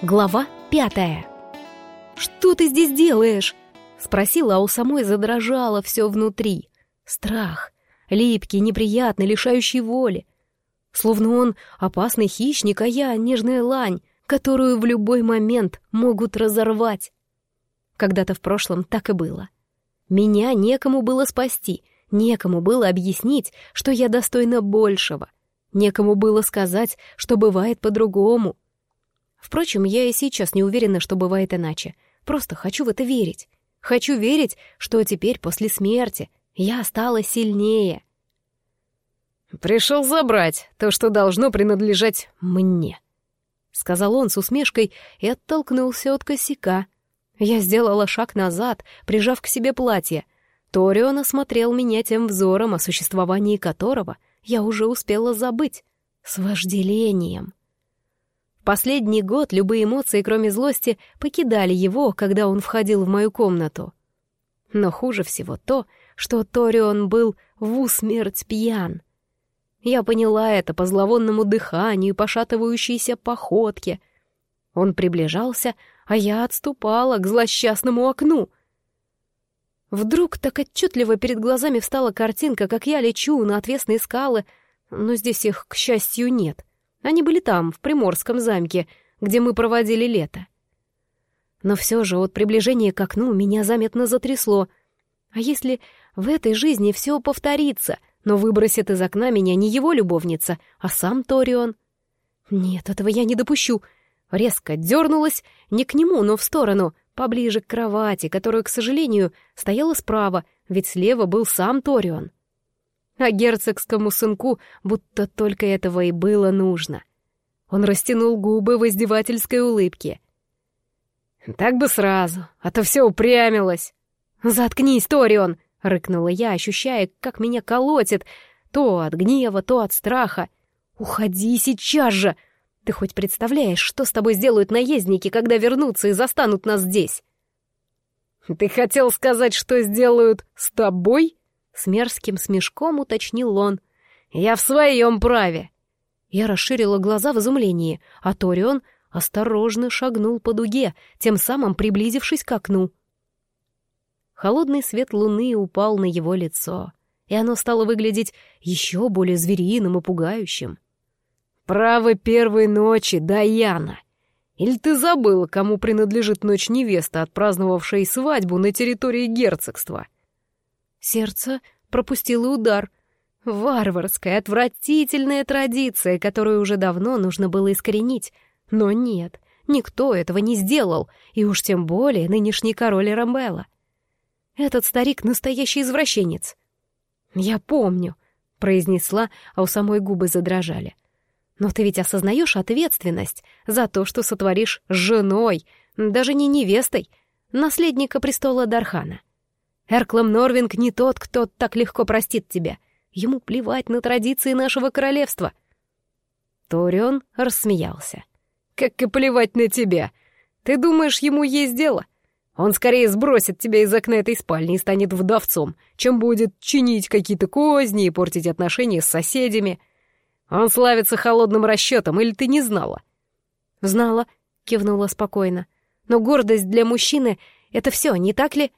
Глава пятая. «Что ты здесь делаешь?» — спросила, а у самой задрожало все внутри. Страх. Липкий, неприятный, лишающий воли. Словно он опасный хищник, а я — нежная лань, которую в любой момент могут разорвать. Когда-то в прошлом так и было. Меня некому было спасти, некому было объяснить, что я достойна большего, некому было сказать, что бывает по-другому — Впрочем, я и сейчас не уверена, что бывает иначе. Просто хочу в это верить. Хочу верить, что теперь, после смерти, я стала сильнее. «Пришел забрать то, что должно принадлежать мне», — сказал он с усмешкой и оттолкнулся от косяка. Я сделала шаг назад, прижав к себе платье. Торион осмотрел меня тем взором, о существовании которого я уже успела забыть. С вожделением. Последний год любые эмоции, кроме злости, покидали его, когда он входил в мою комнату. Но хуже всего то, что Торион был в усмерть пьян. Я поняла это по зловонному дыханию и пошатывающейся походке. Он приближался, а я отступала к злосчастному окну. Вдруг так отчетливо перед глазами встала картинка, как я лечу на отвесные скалы, но здесь их, к счастью, нет. Они были там, в Приморском замке, где мы проводили лето. Но все же от приближения к окну меня заметно затрясло. А если в этой жизни все повторится, но выбросит из окна меня не его любовница, а сам Торион? Нет, этого я не допущу. Резко дернулась, не к нему, но в сторону, поближе к кровати, которая, к сожалению, стояла справа, ведь слева был сам Торион а герцогскому сынку будто только этого и было нужно. Он растянул губы в издевательской улыбке. «Так бы сразу, а то все упрямилось!» «Заткнись, Торион!» — рыкнула я, ощущая, как меня колотит, то от гнева, то от страха. «Уходи сейчас же! Ты хоть представляешь, что с тобой сделают наездники, когда вернутся и застанут нас здесь?» «Ты хотел сказать, что сделают с тобой?» С мерзким смешком уточнил он. «Я в своем праве!» Я расширила глаза в изумлении, а Торион осторожно шагнул по дуге, тем самым приблизившись к окну. Холодный свет луны упал на его лицо, и оно стало выглядеть еще более звериным и пугающим. «Право первой ночи, Даяна! Или ты забыла, кому принадлежит ночь невесты, отпраздновавшей свадьбу на территории герцогства?» Сердце пропустило удар. Варварская, отвратительная традиция, которую уже давно нужно было искоренить. Но нет, никто этого не сделал, и уж тем более нынешний король Рамбелла. Этот старик — настоящий извращенец. «Я помню», — произнесла, а у самой губы задрожали. «Но ты ведь осознаешь ответственность за то, что сотворишь женой, даже не невестой, наследника престола Дархана. Эрклам Норвинг не тот, кто так легко простит тебя. Ему плевать на традиции нашего королевства». Торион рассмеялся. «Как и плевать на тебя. Ты думаешь, ему есть дело? Он скорее сбросит тебя из окна этой спальни и станет вдовцом, чем будет чинить какие-то козни и портить отношения с соседями. Он славится холодным расчетом, или ты не знала?» «Знала», — кивнула спокойно. «Но гордость для мужчины — это все, не так ли?»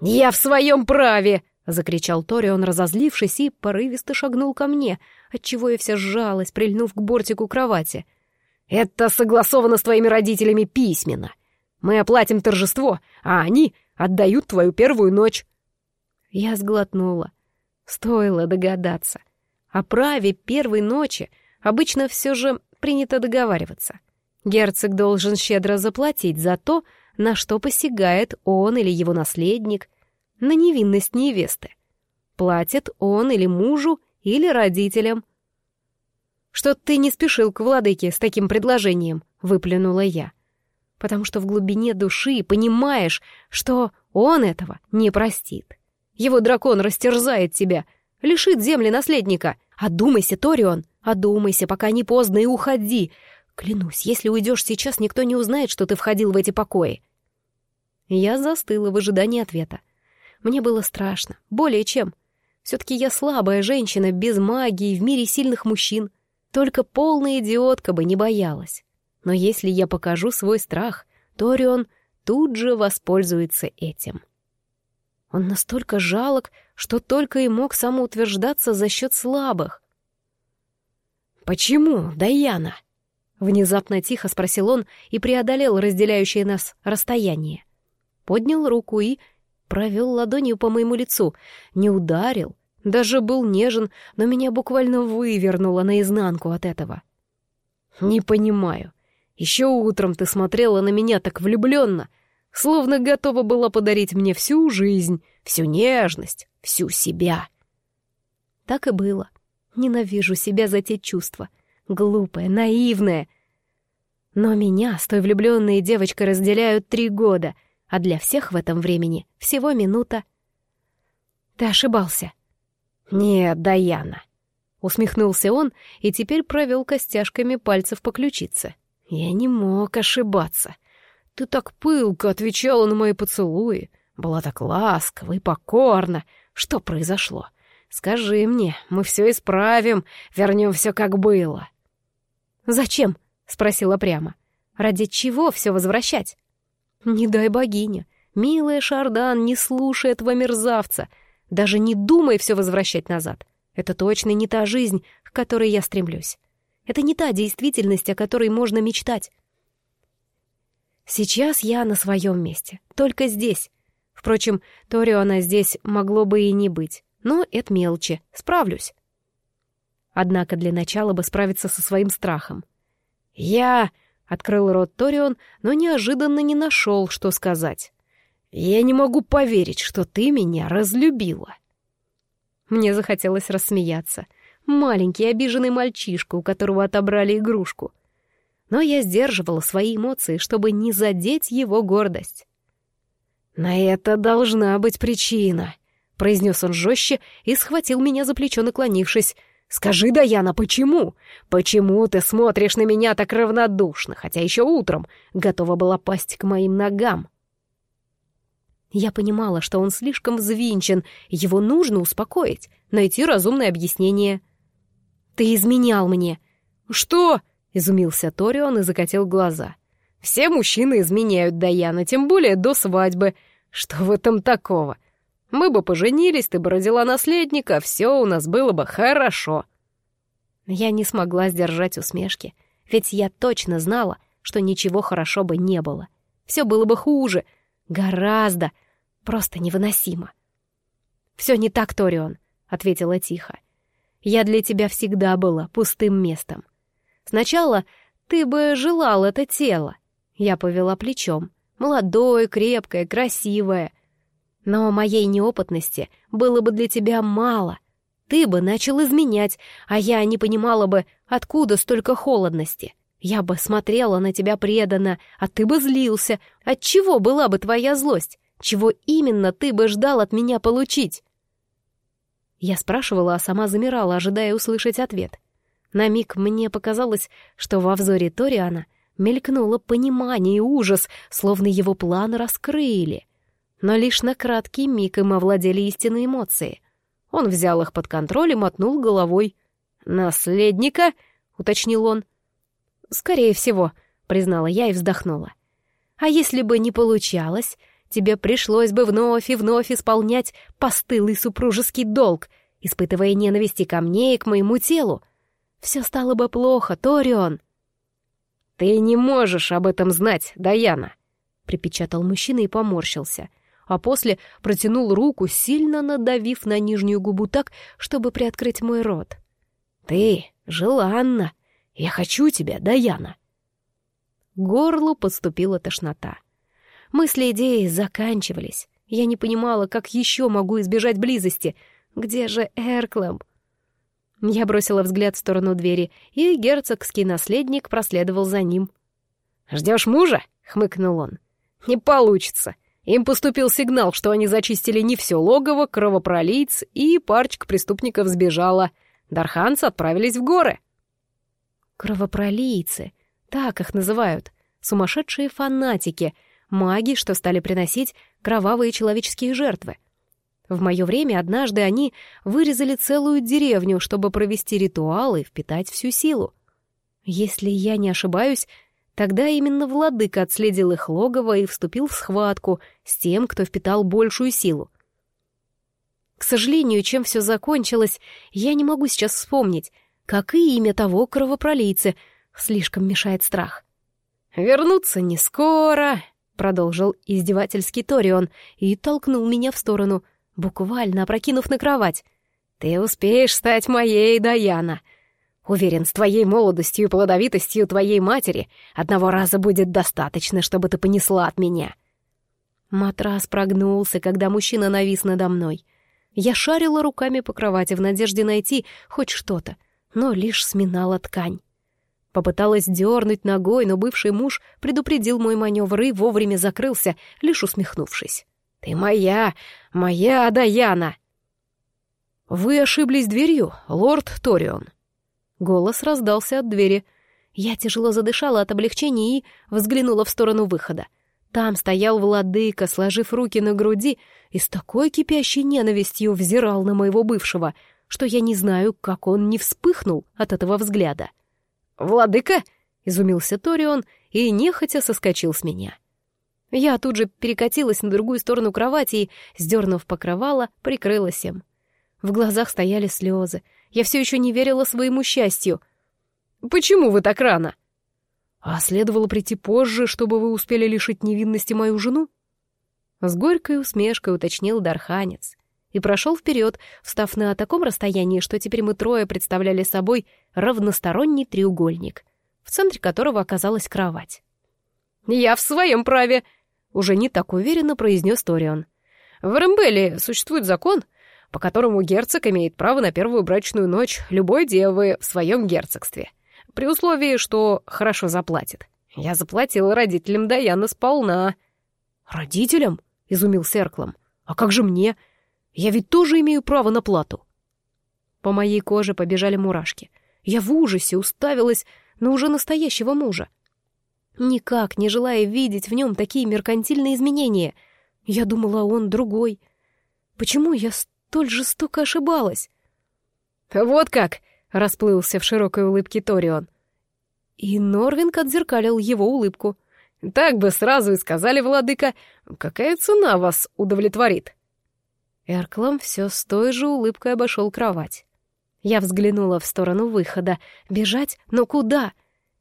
«Я в своем праве!» — закричал Торион, разозлившись, и порывисто шагнул ко мне, отчего я вся сжалась, прильнув к бортику кровати. «Это согласовано с твоими родителями письменно. Мы оплатим торжество, а они отдают твою первую ночь». Я сглотнула. Стоило догадаться. О праве первой ночи обычно все же принято договариваться. Герцог должен щедро заплатить за то, на что посягает он или его наследник, на невинность невесты. Платит он или мужу, или родителям. «Что ты не спешил к владыке с таким предложением?» — выплюнула я. «Потому что в глубине души понимаешь, что он этого не простит. Его дракон растерзает тебя, лишит земли наследника. Одумайся, Торион, одумайся, пока не поздно, и уходи. Клянусь, если уйдешь сейчас, никто не узнает, что ты входил в эти покои. Я застыла в ожидании ответа. Мне было страшно, более чем. Все-таки я слабая женщина, без магии, в мире сильных мужчин. Только полная идиотка бы не боялась. Но если я покажу свой страх, Торион тут же воспользуется этим. Он настолько жалок, что только и мог самоутверждаться за счет слабых. «Почему, Даяна?» Внезапно тихо спросил он и преодолел разделяющее нас расстояние. Поднял руку и провел ладонью по моему лицу. Не ударил, даже был нежен, но меня буквально вывернуло наизнанку от этого. «Не понимаю. Еще утром ты смотрела на меня так влюбленно, словно готова была подарить мне всю жизнь, всю нежность, всю себя». Так и было. Ненавижу себя за те чувства. Глупая, наивная. Но меня с той влюбленной девочкой разделяют три года, а для всех в этом времени всего минута. Ты ошибался. Нет, Даяна. Усмехнулся он и теперь провел костяшками пальцев по ключице. Я не мог ошибаться. Ты так пылко отвечала на мои поцелуи, была так ласкова и покорна. Что произошло? Скажи мне, мы все исправим, вернем все как было. Зачем? Спросила прямо. Ради чего все возвращать? Не дай богиня. Милая Шардан, не слушай этого мерзавца. Даже не думай все возвращать назад. Это точно не та жизнь, к которой я стремлюсь. Это не та действительность, о которой можно мечтать. Сейчас я на своем месте, только здесь. Впрочем, Ториона здесь могло бы и не быть. Но это мелочи, справлюсь. Однако для начала бы справиться со своим страхом. «Я...» — открыл рот Торион, но неожиданно не нашел, что сказать. «Я не могу поверить, что ты меня разлюбила». Мне захотелось рассмеяться. Маленький обиженный мальчишка, у которого отобрали игрушку. Но я сдерживала свои эмоции, чтобы не задеть его гордость. «На это должна быть причина», — произнес он жестче и схватил меня за плечо, наклонившись. «Скажи, Даяна, почему? Почему ты смотришь на меня так равнодушно, хотя еще утром готова была пасть к моим ногам?» Я понимала, что он слишком взвинчен, его нужно успокоить, найти разумное объяснение. «Ты изменял мне!» «Что?» — изумился Торион и закатил глаза. «Все мужчины изменяют Даяна, тем более до свадьбы. Что в этом такого? Мы бы поженились, ты бы родила наследника, все у нас было бы хорошо». Я не смогла сдержать усмешки, ведь я точно знала, что ничего хорошо бы не было. Все было бы хуже, гораздо, просто невыносимо. «Все не так, Торион», — ответила тихо. «Я для тебя всегда была пустым местом. Сначала ты бы желал это тело». Я повела плечом. Молодое, крепкое, красивое — но моей неопытности было бы для тебя мало. Ты бы начал изменять, а я не понимала бы, откуда столько холодности. Я бы смотрела на тебя преданно, а ты бы злился. От чего была бы твоя злость? Чего именно ты бы ждал от меня получить? Я спрашивала, а сама замирала, ожидая услышать ответ. На миг мне показалось, что во взоре Ториана мелькнуло понимание и ужас, словно его планы раскрыли — но лишь на краткий миг им овладели истинные эмоции. Он взял их под контроль и мотнул головой. «Наследника?» — уточнил он. «Скорее всего», — признала я и вздохнула. «А если бы не получалось, тебе пришлось бы вновь и вновь исполнять постылый супружеский долг, испытывая ненависти ко мне и к моему телу. Все стало бы плохо, Торион». «Ты не можешь об этом знать, Даяна», — припечатал мужчина и поморщился — а после протянул руку, сильно надавив на нижнюю губу так, чтобы приоткрыть мой рот. «Ты желанна! Я хочу тебя, Даяна!» Горлу подступила тошнота. Мысли идеи заканчивались. Я не понимала, как еще могу избежать близости. Где же Эрклэм? Я бросила взгляд в сторону двери, и герцогский наследник проследовал за ним. «Ждешь мужа?» — хмыкнул он. «Не получится. Им поступил сигнал, что они зачистили не все логово, кровопролийц, и парочка преступников сбежала. Дарханцы отправились в горы. Кровопролийцы, так их называют. Сумасшедшие фанатики, маги, что стали приносить кровавые человеческие жертвы. В мое время однажды они вырезали целую деревню, чтобы провести ритуалы и впитать всю силу. Если я не ошибаюсь, Тогда именно владыка отследил их логово и вступил в схватку с тем, кто впитал большую силу. К сожалению, чем все закончилось, я не могу сейчас вспомнить, как и имя того кровопролийцы, слишком мешает страх. «Вернуться не скоро», — продолжил издевательский Торион и толкнул меня в сторону, буквально опрокинув на кровать. «Ты успеешь стать моей, Даяна. Уверен, с твоей молодостью и плодовитостью твоей матери одного раза будет достаточно, чтобы ты понесла от меня». Матрас прогнулся, когда мужчина навис надо мной. Я шарила руками по кровати в надежде найти хоть что-то, но лишь сминала ткань. Попыталась дернуть ногой, но бывший муж предупредил мой маневр и вовремя закрылся, лишь усмехнувшись. «Ты моя, моя Даяна!» «Вы ошиблись дверью, лорд Торион», Голос раздался от двери. Я тяжело задышала от облегчения и взглянула в сторону выхода. Там стоял владыка, сложив руки на груди, и с такой кипящей ненавистью взирал на моего бывшего, что я не знаю, как он не вспыхнул от этого взгляда. «Владыка!» — изумился Торион и нехотя соскочил с меня. Я тут же перекатилась на другую сторону кровати и, сдернув покрывало, прикрылась им. В глазах стояли слезы, я все еще не верила своему счастью. «Почему вы так рано?» «А следовало прийти позже, чтобы вы успели лишить невинности мою жену?» С горькой усмешкой уточнил Дарханец и прошел вперед, встав на таком расстоянии, что теперь мы трое представляли собой равносторонний треугольник, в центре которого оказалась кровать. «Я в своем праве!» — уже не так уверенно произнес Торион. «В Рембеле существует закон, по которому герцог имеет право на первую брачную ночь любой девы в своем герцогстве, при условии, что хорошо заплатит. Я заплатил родителям Даяна сполна. «Родителям?» — изумился Эрклом. «А как же мне? Я ведь тоже имею право на плату». По моей коже побежали мурашки. Я в ужасе уставилась на уже настоящего мужа. Никак не желая видеть в нем такие меркантильные изменения. Я думала, он другой. Почему я столь жестоко ошибалась. «Вот как!» — расплылся в широкой улыбке Торион. И Норвинг отзеркалил его улыбку. «Так бы сразу и сказали, владыка, какая цена вас удовлетворит?» Эрклам все с той же улыбкой обошел кровать. Я взглянула в сторону выхода. Бежать? Но куда?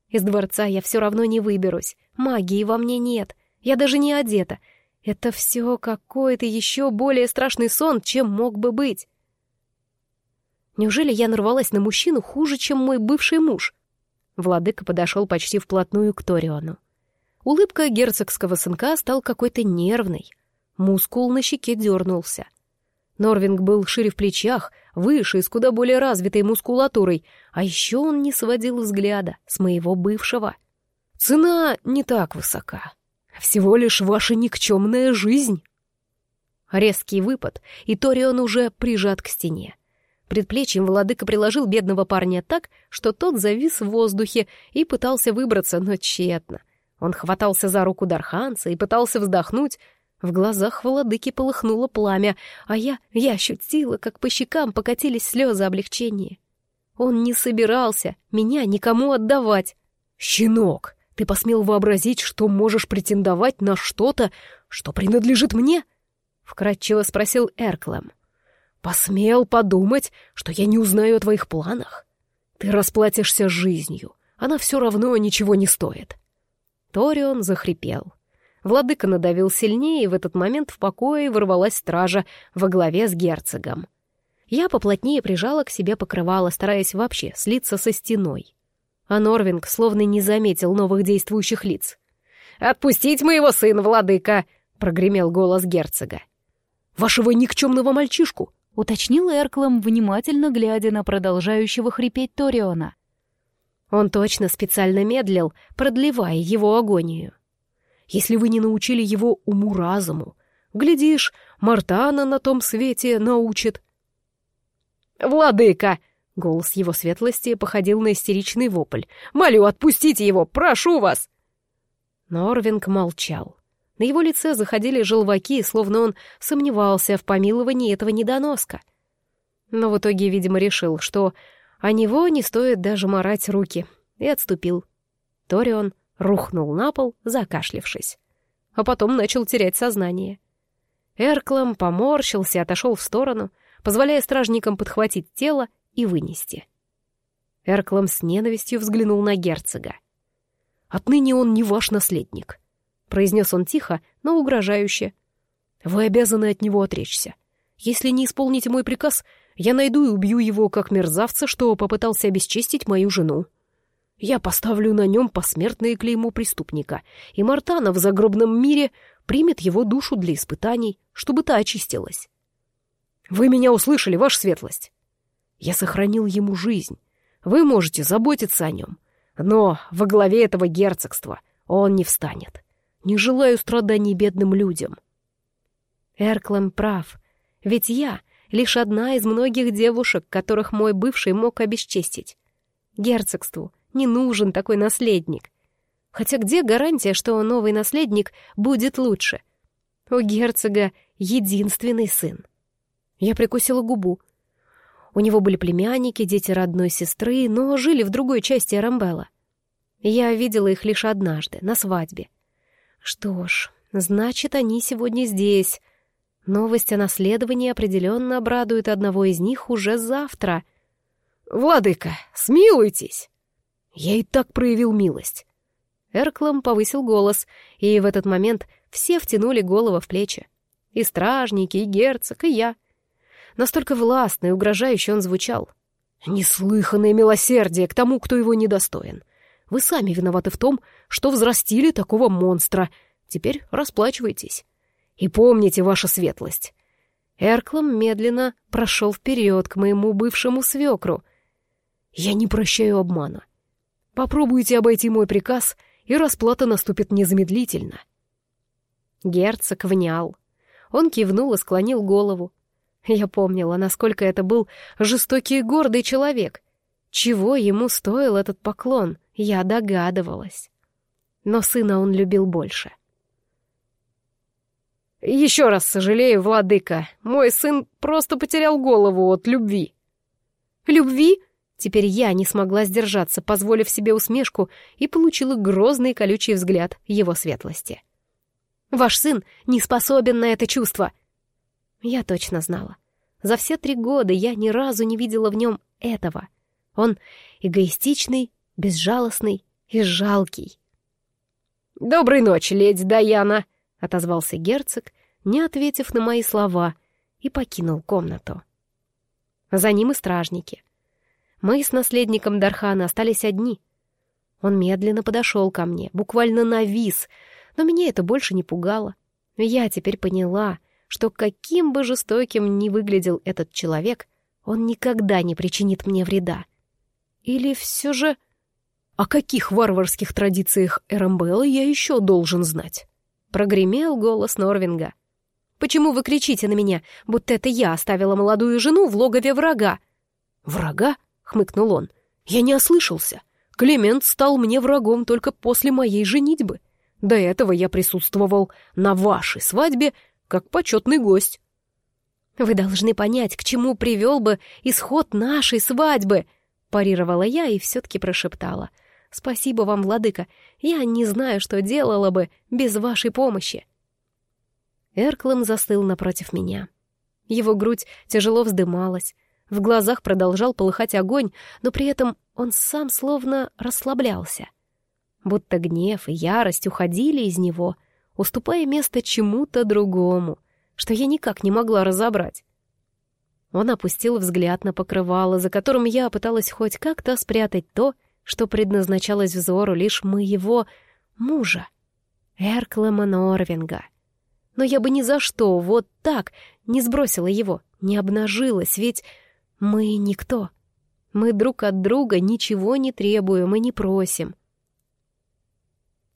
Из дворца я все равно не выберусь. Магии во мне нет. Я даже не одета. Это все какой-то еще более страшный сон, чем мог бы быть. Неужели я нарвалась на мужчину хуже, чем мой бывший муж? Владыка подошел почти вплотную к Ториону. Улыбка герцогского сынка стал какой-то нервной. Мускул на щеке дернулся. Норвинг был шире в плечах, выше и с куда более развитой мускулатурой, а еще он не сводил взгляда с моего бывшего. Цена не так высока. Всего лишь ваша никчемная жизнь. Резкий выпад, и Торион уже прижат к стене. Предплечьем владыка приложил бедного парня так, что тот завис в воздухе и пытался выбраться, но тщетно. Он хватался за руку Дарханца и пытался вздохнуть. В глазах владыки полыхнуло пламя, а я, я ощутила, как по щекам покатились слезы облегчения. Он не собирался меня никому отдавать. «Щенок!» Ты посмел вообразить, что можешь претендовать на что-то, что принадлежит мне?» — вкратчиво спросил Эрклем. «Посмел подумать, что я не узнаю о твоих планах? Ты расплатишься жизнью, она все равно ничего не стоит». Торион захрипел. Владыка надавил сильнее, и в этот момент в покое ворвалась стража во главе с герцогом. Я поплотнее прижала к себе покрывало, стараясь вообще слиться со стеной а Норвинг словно не заметил новых действующих лиц. «Отпустить моего сына, владыка!» — прогремел голос герцога. «Вашего никчемного мальчишку!» — уточнил Эрклом, внимательно глядя на продолжающего хрипеть Ториона. Он точно специально медлил, продлевая его агонию. «Если вы не научили его уму-разуму, глядишь, Мартана на том свете научит». «Владыка!» Голос его светлости походил на истеричный вопль. «Молю, отпустите его! Прошу вас!» Норвинг молчал. На его лице заходили желваки, словно он сомневался в помиловании этого недоноска. Но в итоге, видимо, решил, что о него не стоит даже морать руки, и отступил. Торион рухнул на пол, закашлившись. А потом начал терять сознание. Эрклом поморщился отошел в сторону, позволяя стражникам подхватить тело и вынести. Эрклом с ненавистью взглянул на герцога. «Отныне он не ваш наследник», — произнес он тихо, но угрожающе. «Вы обязаны от него отречься. Если не исполните мой приказ, я найду и убью его как мерзавца, что попытался обесчестить мою жену. Я поставлю на нем посмертное клеймо преступника, и Мартана в загробном мире примет его душу для испытаний, чтобы та очистилась. Вы меня услышали, ваша светлость. Я сохранил ему жизнь. Вы можете заботиться о нем. Но во главе этого герцогства он не встанет. Не желаю страданий бедным людям. Эрклем прав, ведь я лишь одна из многих девушек, которых мой бывший мог обесчестить. Герцогству не нужен такой наследник. Хотя где гарантия, что новый наследник будет лучше? У герцога единственный сын. Я прикусила губу. У него были племянники, дети родной сестры, но жили в другой части Рамбелла. Я видела их лишь однажды, на свадьбе. Что ж, значит, они сегодня здесь, Новость о наследовании определенно обрадует одного из них уже завтра. «Владыка, смилуйтесь!» Я и так проявил милость. Эрклом повысил голос, и в этот момент все втянули голову в плечи. И стражники, и герцог, и я. Настолько властно и угрожающе он звучал. Неслыханное милосердие к тому, кто его недостоин. Вы сами виноваты в том, что взрастили такого монстра. Теперь расплачивайтесь. И помните, ваша светлость. Эрклом медленно прошел вперед к моему бывшему свекру. Я не прощаю обмана. Попробуйте обойти мой приказ, и расплата наступит незамедлительно. Герцог внял. Он кивнул и склонил голову. Я помнила, насколько это был жестокий и гордый человек. Чего ему стоил этот поклон, я догадывалась. Но сына он любил больше — «Еще раз сожалею, владыка. Мой сын просто потерял голову от любви». «Любви?» Теперь я не смогла сдержаться, позволив себе усмешку, и получила грозный колючий взгляд его светлости. «Ваш сын не способен на это чувство!» Я точно знала. За все три года я ни разу не видела в нем этого. Он эгоистичный, безжалостный и жалкий. «Доброй ночи, леди Даяна!» отозвался герцог, не ответив на мои слова, и покинул комнату. За ним и стражники. Мы с наследником Дархана остались одни. Он медленно подошел ко мне, буквально навис, но меня это больше не пугало. Я теперь поняла, что каким бы жестоким ни выглядел этот человек, он никогда не причинит мне вреда. Или все же... О каких варварских традициях Эрамбелла я еще должен знать? Прогремел голос Норвинга. «Почему вы кричите на меня, будто это я оставила молодую жену в логове врага?» «Врага?» — хмыкнул он. «Я не ослышался. Климент стал мне врагом только после моей женитьбы. До этого я присутствовал на вашей свадьбе как почетный гость». «Вы должны понять, к чему привел бы исход нашей свадьбы», — парировала я и все-таки прошептала — Спасибо вам, владыка. Я не знаю, что делала бы без вашей помощи. Эрклем застыл напротив меня. Его грудь тяжело вздымалась, в глазах продолжал полыхать огонь, но при этом он сам словно расслаблялся. Будто гнев и ярость уходили из него, уступая место чему-то другому, что я никак не могла разобрать. Он опустил взгляд на покрывало, за которым я пыталась хоть как-то спрятать то, что предназначалось взору лишь моего мужа, Эрклема Норвинга. Но я бы ни за что вот так не сбросила его, не обнажилась, ведь мы никто. Мы друг от друга ничего не требуем и не просим.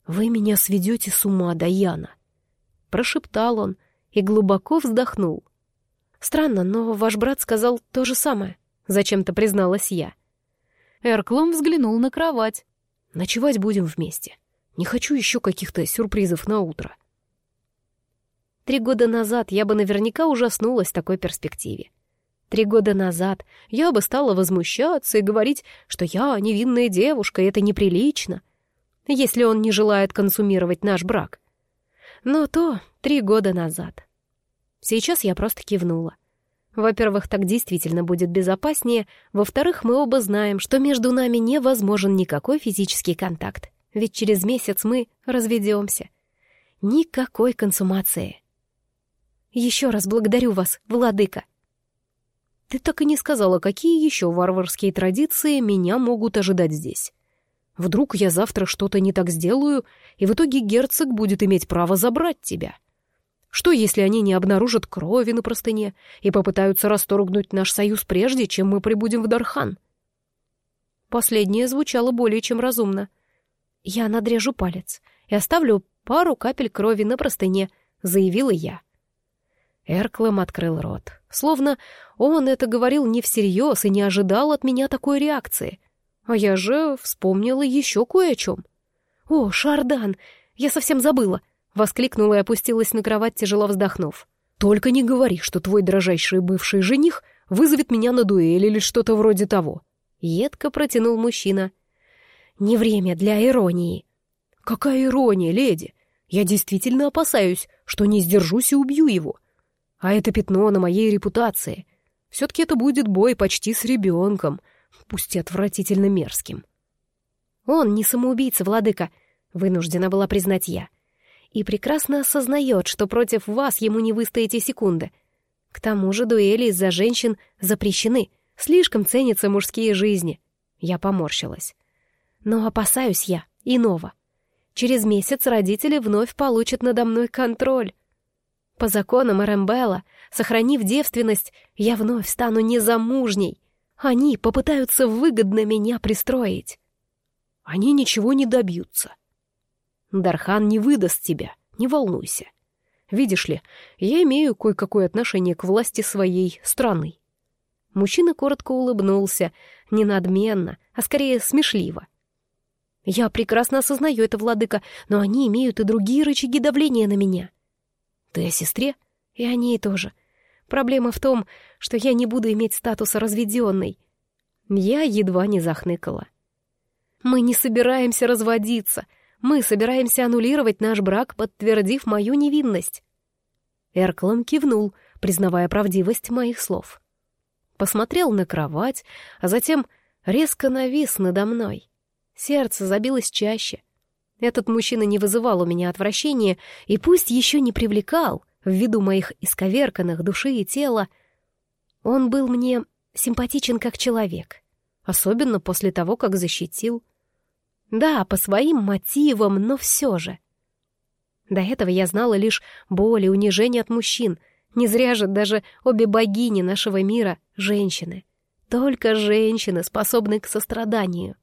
«Вы меня сведете с ума, Даяна!» Прошептал он и глубоко вздохнул. «Странно, но ваш брат сказал то же самое», — зачем-то призналась я. Эрклом взглянул на кровать. «Ночевать будем вместе. Не хочу еще каких-то сюрпризов на утро». Три года назад я бы наверняка ужаснулась такой перспективе. Три года назад я бы стала возмущаться и говорить, что я невинная девушка, и это неприлично. Если он не желает консумировать наш брак. Но то три года назад. Сейчас я просто кивнула. Во-первых, так действительно будет безопаснее. Во-вторых, мы оба знаем, что между нами невозможен никакой физический контакт. Ведь через месяц мы разведемся. Никакой консумации. Еще раз благодарю вас, владыка. Ты так и не сказала, какие еще варварские традиции меня могут ожидать здесь. Вдруг я завтра что-то не так сделаю, и в итоге герцог будет иметь право забрать тебя. Что, если они не обнаружат крови на простыне и попытаются расторгнуть наш союз прежде, чем мы прибудем в Дархан? Последнее звучало более чем разумно. Я надрежу палец и оставлю пару капель крови на простыне, заявила я. Эрклэм открыл рот. Словно он это говорил не всерьез и не ожидал от меня такой реакции. А я же вспомнила еще кое о чем. «О, Шардан! Я совсем забыла! Воскликнула и опустилась на кровать, тяжело вздохнув. «Только не говори, что твой дрожайший бывший жених вызовет меня на дуэль или что-то вроде того». Едко протянул мужчина. «Не время для иронии». «Какая ирония, леди? Я действительно опасаюсь, что не сдержусь и убью его. А это пятно на моей репутации. Все-таки это будет бой почти с ребенком, пусть и отвратительно мерзким». «Он не самоубийца, владыка», — вынуждена была признать я и прекрасно осознает, что против вас ему не выстоять и секунды. К тому же дуэли из-за женщин запрещены, слишком ценятся мужские жизни. Я поморщилась. Но опасаюсь я иного. Через месяц родители вновь получат надо мной контроль. По законам Эрэмбелла, сохранив девственность, я вновь стану незамужней. Они попытаются выгодно меня пристроить. Они ничего не добьются. Дархан не выдаст тебя, не волнуйся. Видишь ли, я имею кое-какое отношение к власти своей страны». Мужчина коротко улыбнулся, не надменно, а скорее смешливо. «Я прекрасно осознаю это, владыка, но они имеют и другие рычаги давления на меня». «Ты о сестре?» «И о ней тоже. Проблема в том, что я не буду иметь статуса разведенной». Я едва не захныкала. «Мы не собираемся разводиться», мы собираемся аннулировать наш брак, подтвердив мою невинность». Эрклом кивнул, признавая правдивость моих слов. Посмотрел на кровать, а затем резко навис надо мной. Сердце забилось чаще. Этот мужчина не вызывал у меня отвращения, и пусть еще не привлекал, ввиду моих исковерканных души и тела, он был мне симпатичен как человек, особенно после того, как защитил. Да, по своим мотивам, но все же. До этого я знала лишь боль и унижение от мужчин. Не зря же даже обе богини нашего мира — женщины. Только женщины способны к состраданию.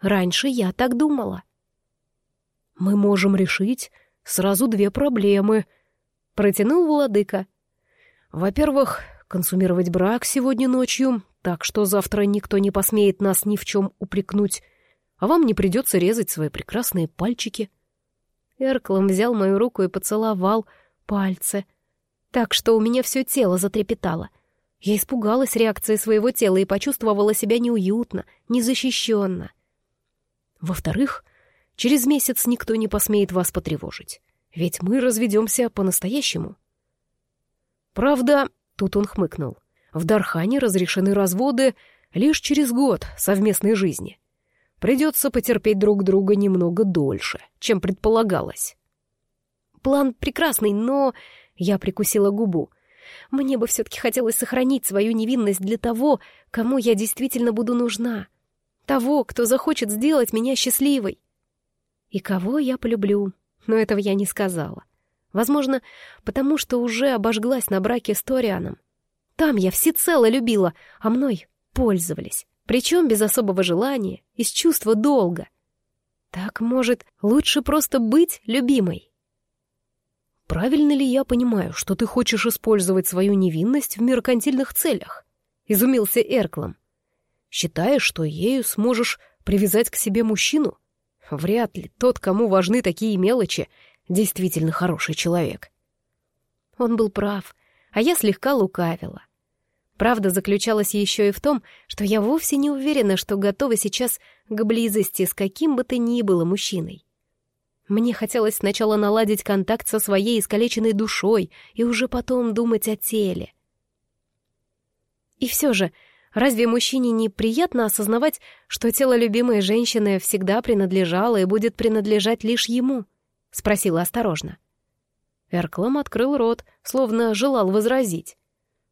Раньше я так думала. «Мы можем решить сразу две проблемы», — протянул владыка. «Во-первых, консумировать брак сегодня ночью, так что завтра никто не посмеет нас ни в чем упрекнуть а вам не придется резать свои прекрасные пальчики». Эрклом взял мою руку и поцеловал пальцы, так что у меня все тело затрепетало. Я испугалась реакции своего тела и почувствовала себя неуютно, незащищенно. Во-вторых, через месяц никто не посмеет вас потревожить, ведь мы разведемся по-настоящему. Правда, тут он хмыкнул, в Дархане разрешены разводы лишь через год совместной жизни. Придется потерпеть друг друга немного дольше, чем предполагалось. План прекрасный, но... Я прикусила губу. Мне бы все-таки хотелось сохранить свою невинность для того, кому я действительно буду нужна. Того, кто захочет сделать меня счастливой. И кого я полюблю. Но этого я не сказала. Возможно, потому что уже обожглась на браке с Торианом. Там я всецело любила, а мной пользовались. Причем без особого желания, из чувства долга. Так, может, лучше просто быть любимой? «Правильно ли я понимаю, что ты хочешь использовать свою невинность в меркантильных целях?» — изумился Эрклом. «Считаешь, что ею сможешь привязать к себе мужчину? Вряд ли тот, кому важны такие мелочи, действительно хороший человек». Он был прав, а я слегка лукавила. Правда заключалась еще и в том, что я вовсе не уверена, что готова сейчас к близости с каким бы то ни было мужчиной. Мне хотелось сначала наладить контакт со своей искалеченной душой и уже потом думать о теле. И все же, разве мужчине не приятно осознавать, что тело любимой женщины всегда принадлежало и будет принадлежать лишь ему? — спросила осторожно. Эрклам открыл рот, словно желал возразить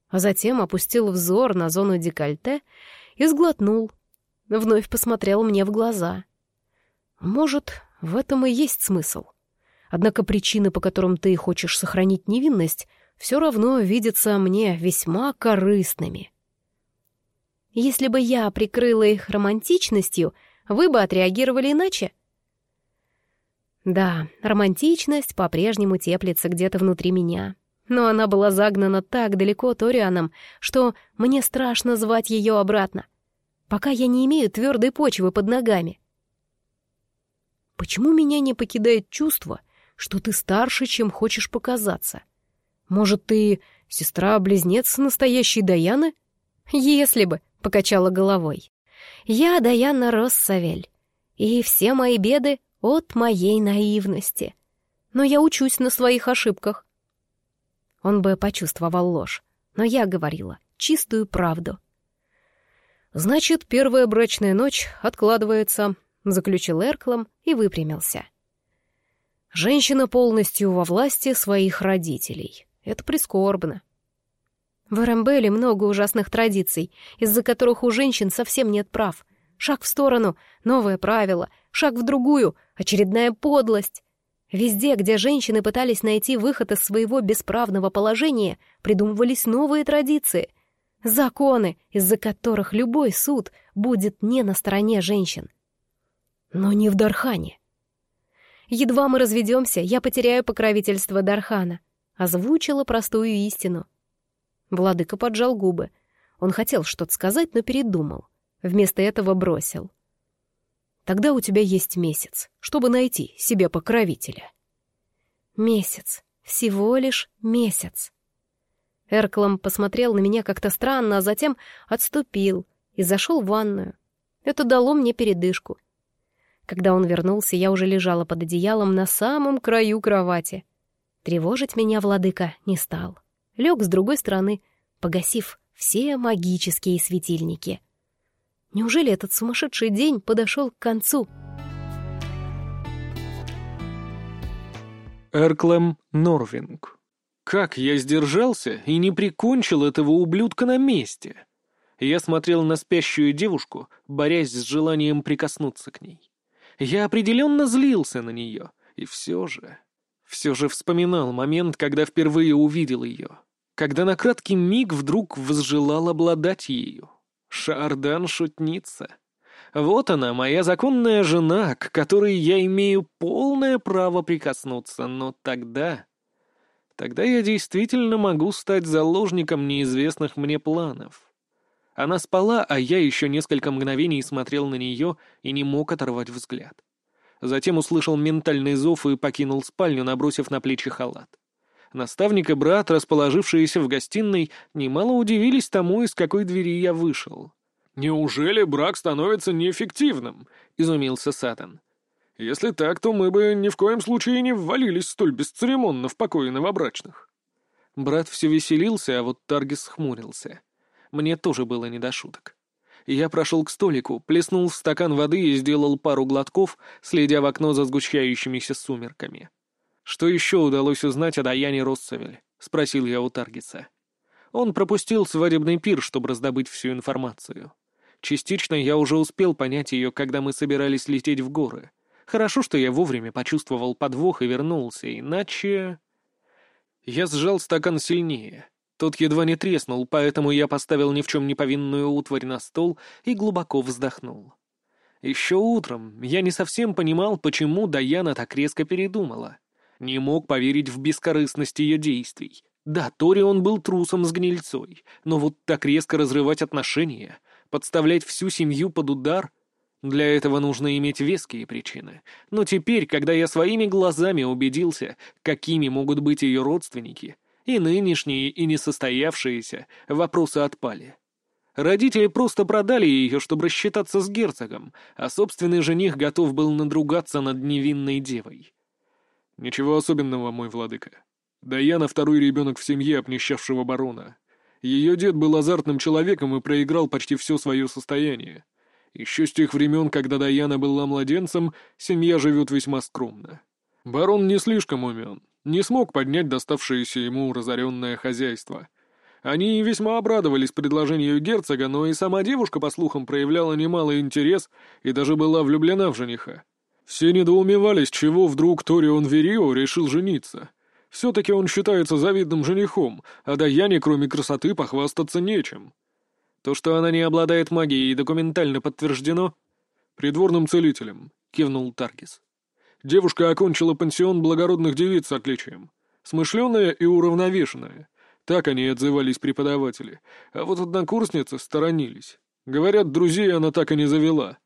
а затем опустил взор на зону декольте и сглотнул. Вновь посмотрел мне в глаза. Может, в этом и есть смысл. Однако причины, по которым ты хочешь сохранить невинность, все равно видятся мне весьма корыстными. Если бы я прикрыла их романтичностью, вы бы отреагировали иначе. Да, романтичность по-прежнему теплится где-то внутри меня но она была загнана так далеко Торианом, что мне страшно звать ее обратно, пока я не имею твердой почвы под ногами. Почему меня не покидает чувство, что ты старше, чем хочешь показаться? Может, ты сестра-близнец настоящей Даяны? Если бы, — покачала головой. Я Даяна Россавель, и все мои беды от моей наивности. Но я учусь на своих ошибках он бы почувствовал ложь. Но я говорила чистую правду. «Значит, первая брачная ночь откладывается», — заключил Эрклом и выпрямился. «Женщина полностью во власти своих родителей. Это прискорбно». В Эрамбеле много ужасных традиций, из-за которых у женщин совсем нет прав. Шаг в сторону — новое правило, шаг в другую — очередная подлость. Везде, где женщины пытались найти выход из своего бесправного положения, придумывались новые традиции, законы, из-за которых любой суд будет не на стороне женщин. Но не в Дархане. Едва мы разведемся, я потеряю покровительство Дархана, озвучила простую истину. Владыка поджал губы. Он хотел что-то сказать, но передумал. Вместо этого бросил. Тогда у тебя есть месяц, чтобы найти себе покровителя. Месяц. Всего лишь месяц. Эрклом посмотрел на меня как-то странно, а затем отступил и зашел в ванную. Это дало мне передышку. Когда он вернулся, я уже лежала под одеялом на самом краю кровати. Тревожить меня владыка не стал. Лег с другой стороны, погасив все магические светильники — Неужели этот сумасшедший день подошел к концу? Эрклем Норвинг. Как я сдержался и не прикончил этого ублюдка на месте? Я смотрел на спящую девушку, борясь с желанием прикоснуться к ней. Я определенно злился на нее, и все же... Все же вспоминал момент, когда впервые увидел ее, когда на краткий миг вдруг возжелал обладать ею. Шардан шутница. Вот она, моя законная жена, к которой я имею полное право прикоснуться, но тогда... Тогда я действительно могу стать заложником неизвестных мне планов. Она спала, а я еще несколько мгновений смотрел на нее и не мог оторвать взгляд. Затем услышал ментальный зов и покинул спальню, набросив на плечи халат. Наставник и брат, расположившиеся в гостиной, немало удивились тому, из какой двери я вышел. «Неужели брак становится неэффективным?» — изумился Сатан. «Если так, то мы бы ни в коем случае не ввалились столь бесцеремонно в покое новобрачных». Брат все веселился, а вот Таргис хмурился. Мне тоже было не до шуток. Я прошел к столику, плеснул в стакан воды и сделал пару глотков, следя в окно за сгущающимися сумерками. «Что еще удалось узнать о Даяне Россовель?» — спросил я у Таргиса. Он пропустил свадебный пир, чтобы раздобыть всю информацию. Частично я уже успел понять ее, когда мы собирались лететь в горы. Хорошо, что я вовремя почувствовал подвох и вернулся, иначе... Я сжал стакан сильнее. Тот едва не треснул, поэтому я поставил ни в чем не повинную утварь на стол и глубоко вздохнул. Еще утром я не совсем понимал, почему Даяна так резко передумала. Не мог поверить в бескорыстность ее действий. Да, Торион был трусом с гнильцой, но вот так резко разрывать отношения, подставлять всю семью под удар — для этого нужно иметь веские причины. Но теперь, когда я своими глазами убедился, какими могут быть ее родственники, И нынешние, и несостоявшиеся вопросы отпали. Родители просто продали ее, чтобы рассчитаться с герцогом, а собственный жених готов был надругаться над невинной девой. «Ничего особенного, мой владыка. Даяна — второй ребенок в семье обнищавшего барона. Ее дед был азартным человеком и проиграл почти все свое состояние. Еще с тех времен, когда Даяна была младенцем, семья живет весьма скромно. Барон не слишком умен, не смог поднять доставшееся ему разоренное хозяйство — они весьма обрадовались предложению герцога, но и сама девушка, по слухам, проявляла немалый интерес и даже была влюблена в жениха. Все недоумевались, чего вдруг Торион Верио решил жениться. Все-таки он считается завидным женихом, а Даяне, кроме красоты, похвастаться нечем. То, что она не обладает магией, документально подтверждено придворным целителем, кивнул Таргис. Девушка окончила пансион благородных девиц с отличием. Смышленая и уравновешенная — так они отзывались преподаватели. А вот однокурсницы сторонились. Говорят, друзей она так и не завела.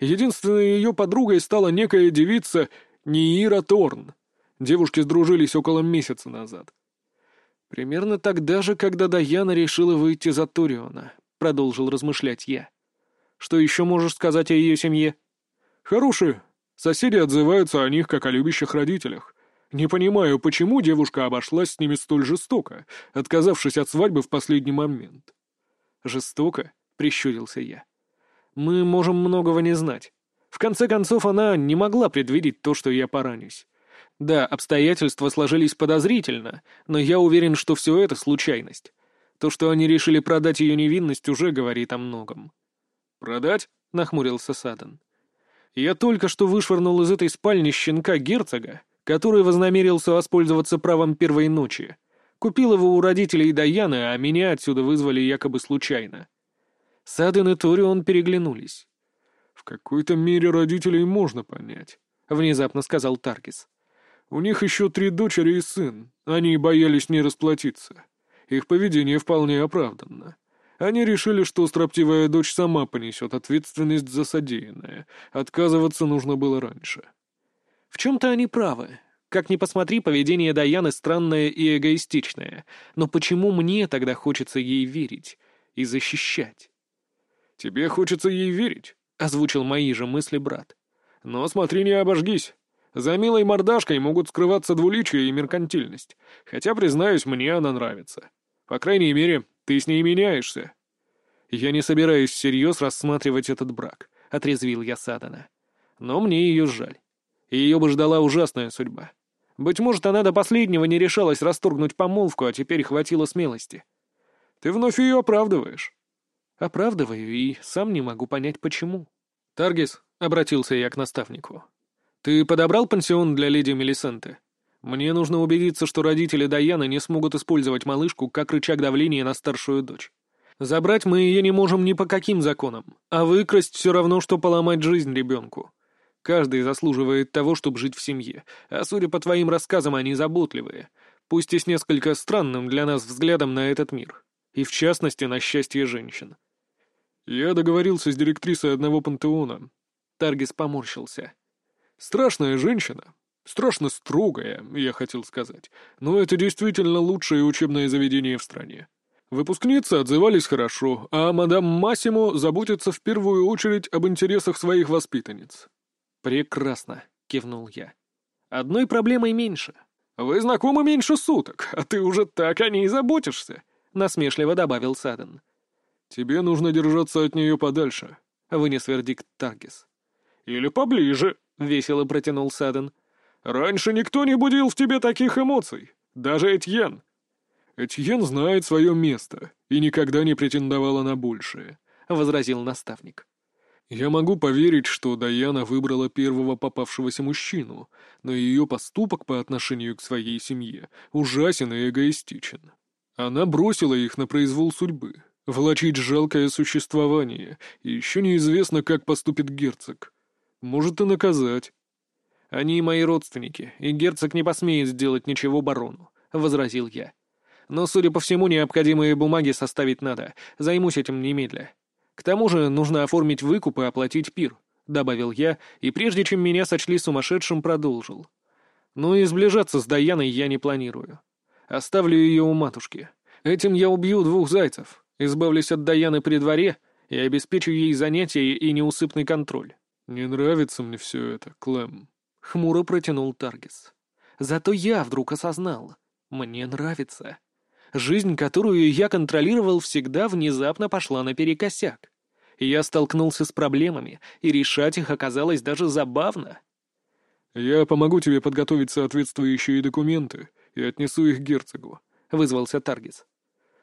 Единственной ее подругой стала некая девица Ниира Торн. Девушки сдружились около месяца назад. «Примерно тогда же, когда Даяна решила выйти за Ториона», — продолжил размышлять я. «Что еще можешь сказать о ее семье?» «Хорошие. Соседи отзываются о них как о любящих родителях. Не понимаю, почему девушка обошлась с ними столь жестоко, отказавшись от свадьбы в последний момент. «Жестоко?» — прищурился я. «Мы можем многого не знать. В конце концов, она не могла предвидеть то, что я поранюсь. Да, обстоятельства сложились подозрительно, но я уверен, что все это случайность. То, что они решили продать ее невинность, уже говорит о многом». «Продать?» — нахмурился Садан. «Я только что вышвырнул из этой спальни щенка герцога, который вознамерился воспользоваться правом первой ночи. Купил его у родителей Даяны, а меня отсюда вызвали якобы случайно. Саден и Торион переглянулись. «В какой-то мере родителей можно понять», — внезапно сказал Таркис. «У них еще три дочери и сын. Они боялись не расплатиться. Их поведение вполне оправданно. Они решили, что строптивая дочь сама понесет ответственность за содеянное. Отказываться нужно было раньше». В чем-то они правы. Как ни посмотри, поведение Даяны странное и эгоистичное. Но почему мне тогда хочется ей верить и защищать? «Тебе хочется ей верить», — озвучил мои же мысли брат. «Но смотри, не обожгись. За милой мордашкой могут скрываться двуличие и меркантильность. Хотя, признаюсь, мне она нравится. По крайней мере, ты с ней меняешься». «Я не собираюсь всерьез рассматривать этот брак», — отрезвил я Садана. «Но мне ее жаль ее бы ждала ужасная судьба. Быть может, она до последнего не решалась расторгнуть помолвку, а теперь хватило смелости. Ты вновь ее оправдываешь. Оправдываю, и сам не могу понять, почему. Таргис, — обратился я к наставнику, — ты подобрал пансион для леди Мелисенты? Мне нужно убедиться, что родители Даяны не смогут использовать малышку как рычаг давления на старшую дочь. Забрать мы ее не можем ни по каким законам, а выкрасть все равно, что поломать жизнь ребенку. Каждый заслуживает того, чтобы жить в семье, а судя по твоим рассказам, они заботливые, пусть и с несколько странным для нас взглядом на этот мир, и в частности на счастье женщин. Я договорился с директрисой одного пантеона. Таргис поморщился. Страшная женщина, страшно строгая, я хотел сказать, но это действительно лучшее учебное заведение в стране. Выпускницы отзывались хорошо, а мадам Массимо заботится в первую очередь об интересах своих воспитанниц. «Прекрасно», — кивнул я. «Одной проблемой меньше». «Вы знакомы меньше суток, а ты уже так о ней заботишься», — насмешливо добавил Саден. «Тебе нужно держаться от нее подальше», — вынес вердикт Таргис. «Или поближе», — весело протянул Саден. «Раньше никто не будил в тебе таких эмоций, даже Этьен». «Этьен знает свое место и никогда не претендовала на большее», — возразил наставник. Я могу поверить, что Даяна выбрала первого попавшегося мужчину, но ее поступок по отношению к своей семье ужасен и эгоистичен. Она бросила их на произвол судьбы, влачить жалкое существование, и еще неизвестно, как поступит герцог. Может и наказать. Они мои родственники, и герцог не посмеет сделать ничего барону, — возразил я. Но, судя по всему, необходимые бумаги составить надо. Займусь этим немедля. К тому же нужно оформить выкуп и оплатить пир», — добавил я, и прежде чем меня сочли сумасшедшим, продолжил. «Ну и сближаться с Даяной я не планирую. Оставлю ее у матушки. Этим я убью двух зайцев, избавлюсь от Даяны при дворе и обеспечу ей занятия и неусыпный контроль. Не нравится мне все это, Клэм. Хмуро протянул Таргис. Зато я вдруг осознал. Мне нравится. Жизнь, которую я контролировал, всегда внезапно пошла наперекосяк. Я столкнулся с проблемами, и решать их оказалось даже забавно. «Я помогу тебе подготовить соответствующие документы и отнесу их герцогу», — вызвался Таргис.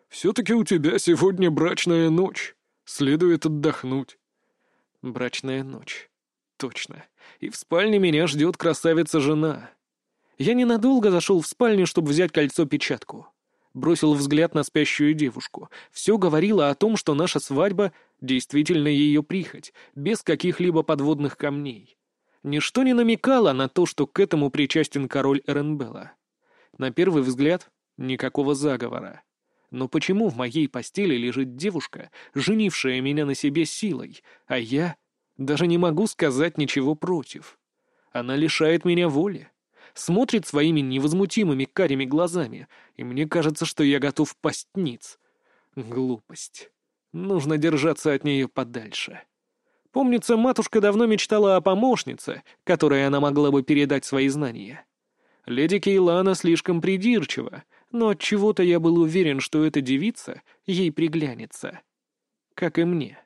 «Все-таки у тебя сегодня брачная ночь. Следует отдохнуть». «Брачная ночь. Точно. И в спальне меня ждет красавица-жена. Я ненадолго зашел в спальню, чтобы взять кольцо-печатку. Бросил взгляд на спящую девушку. Все говорило о том, что наша свадьба действительно ее прихоть, без каких-либо подводных камней. Ничто не намекало на то, что к этому причастен король Эренбелла. На первый взгляд, никакого заговора. Но почему в моей постели лежит девушка, женившая меня на себе силой, а я даже не могу сказать ничего против? Она лишает меня воли смотрит своими невозмутимыми карими глазами, и мне кажется, что я готов пасть ниц. Глупость. Нужно держаться от нее подальше. Помнится, матушка давно мечтала о помощнице, которой она могла бы передать свои знания. Леди Кейлана слишком придирчива, но от чего то я был уверен, что эта девица ей приглянется. Как и мне.